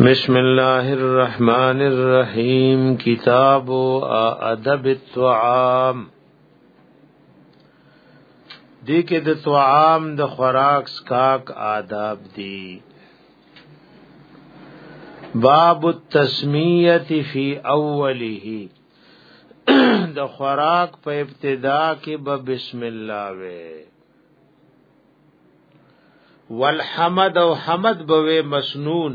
بسم الله الرحمن الرحيم كتاب أدب الطعام دې کې د طعام د خوراک سکاک آداب دي باب التسمیه فی اوله د خوراک په ابتدا کې به بسم الله وې والحمد او حمد به مسنون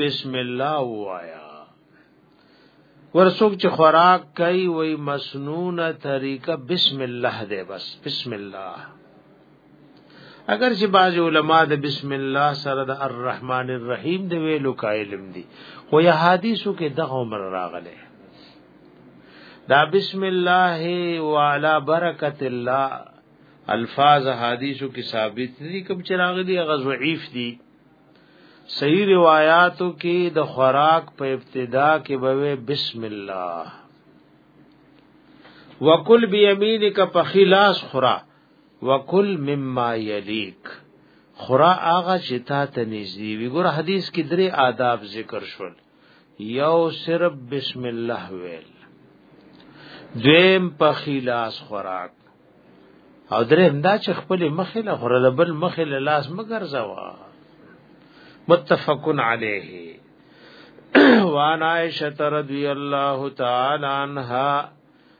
بسم الله وایا ورسوک چې خوراک کوي وای مسنونه طریقه بسم الله دی بس بسم الله اگر چې بعض علما د بسم الله سره د الرحمن الرحیم دی ویلو قائلم دي خو یا حدیثو کې دغه عمر راغله دا بسم الله وعلى برکت الله الفاظ حدیثو کې ثابت دي کوم چې راغلي هغه ضعیف دي صحیح روایاتو کې د خوراک په ابتدا کې به بسم الله وکل بیمینک په خلاص خورا وکل مما یلیک خورا هغه چې تا ته نږدې وي ګور حدیث کې درې آداب ذکر شول یو صرف بسم الله ویل دویم په خلاص خوراک او دریم دا چې خپل مخې له خورل بل مخې له لاس مګر زوا متفقن علیه وان عائشه رضی الله تعالی عنها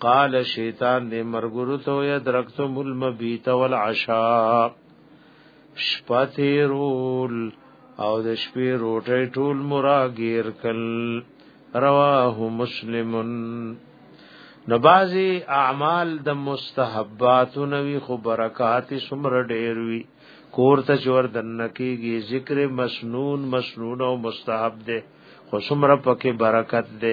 قال شیطان دې مرګرو ته یا درکتم المبیت والعشاء شپته رول او د شپې روټي ټول مراګیر کل رواه مسلمن نبازي اعمال د مستحبات نوي خو برکات سمر ډیر وی کور ته چور دنکیږي ذکر مسنون مسنون او مستحب ده خو سمر پکې برکت ده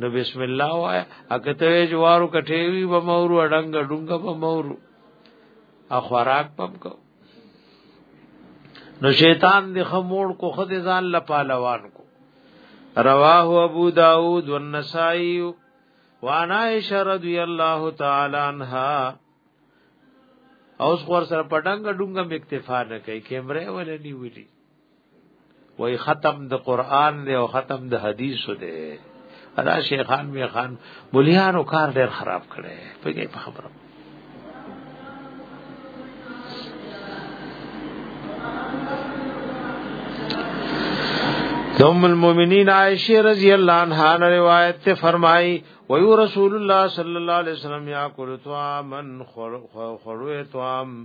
نو بسم الله وایا اکته جوارو کټې وی به مورو اډنګ ډنګ به مورو ا خوراک پم کو نو شیطان دی خموړ کو خود ځان لپالوان کو رواه ابو داود والنسائی وعن عائشہ رضی اللہ تعالی عنہا اوس خور سره پډنګ ډنګ مکتفا نه کوي کیمره ولې نیولې وای ختم د قران دی او ختم د حدیث دی ادا شیخان می خان بولیانو کار ډیر خراب کړي په دې په خبره دوم المؤمنین عائشہ رضی اللہ عنہا نے روایت تے فرمائی ویو رسول اللہ صلی اللہ علیہ وسلم یا کل طعام خلو طعام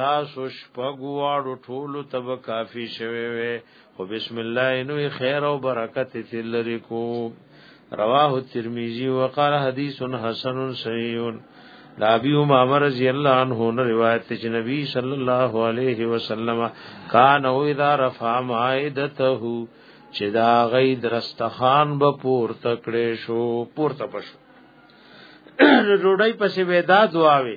تاسو شپږو واړو ټولو تب کافی شوي وي خو بسم الله نو خیر او برکت تلری کو رواه ترمذی وقال حدیث حسن صحیح دا ابي عمر رضی الله عنه نو روایت چې نبی صلی الله علیه وسلم کان او اذا رفع مائدته چې دا غي درستخان به پور تکړه شو پور تپشو ډوډۍ پسې ودا دعاوي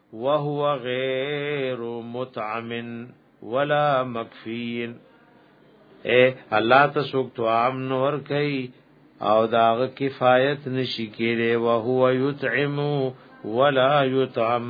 وهو غیر متعم ولا مکفین اے الله ته سوک تو عام نور کوي او داغه کفایت نشي کېره او هو یطعم ولا یطعم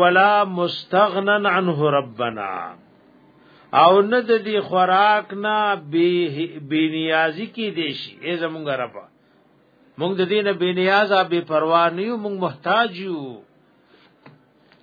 ولا مستغنن عنه ربنا او نه د دې خوراک نه بی نیازی کی دیشي ای زمونږ رب مونږ د دې نه بی نیازه بی پروا نه یو مونږ محتاج یو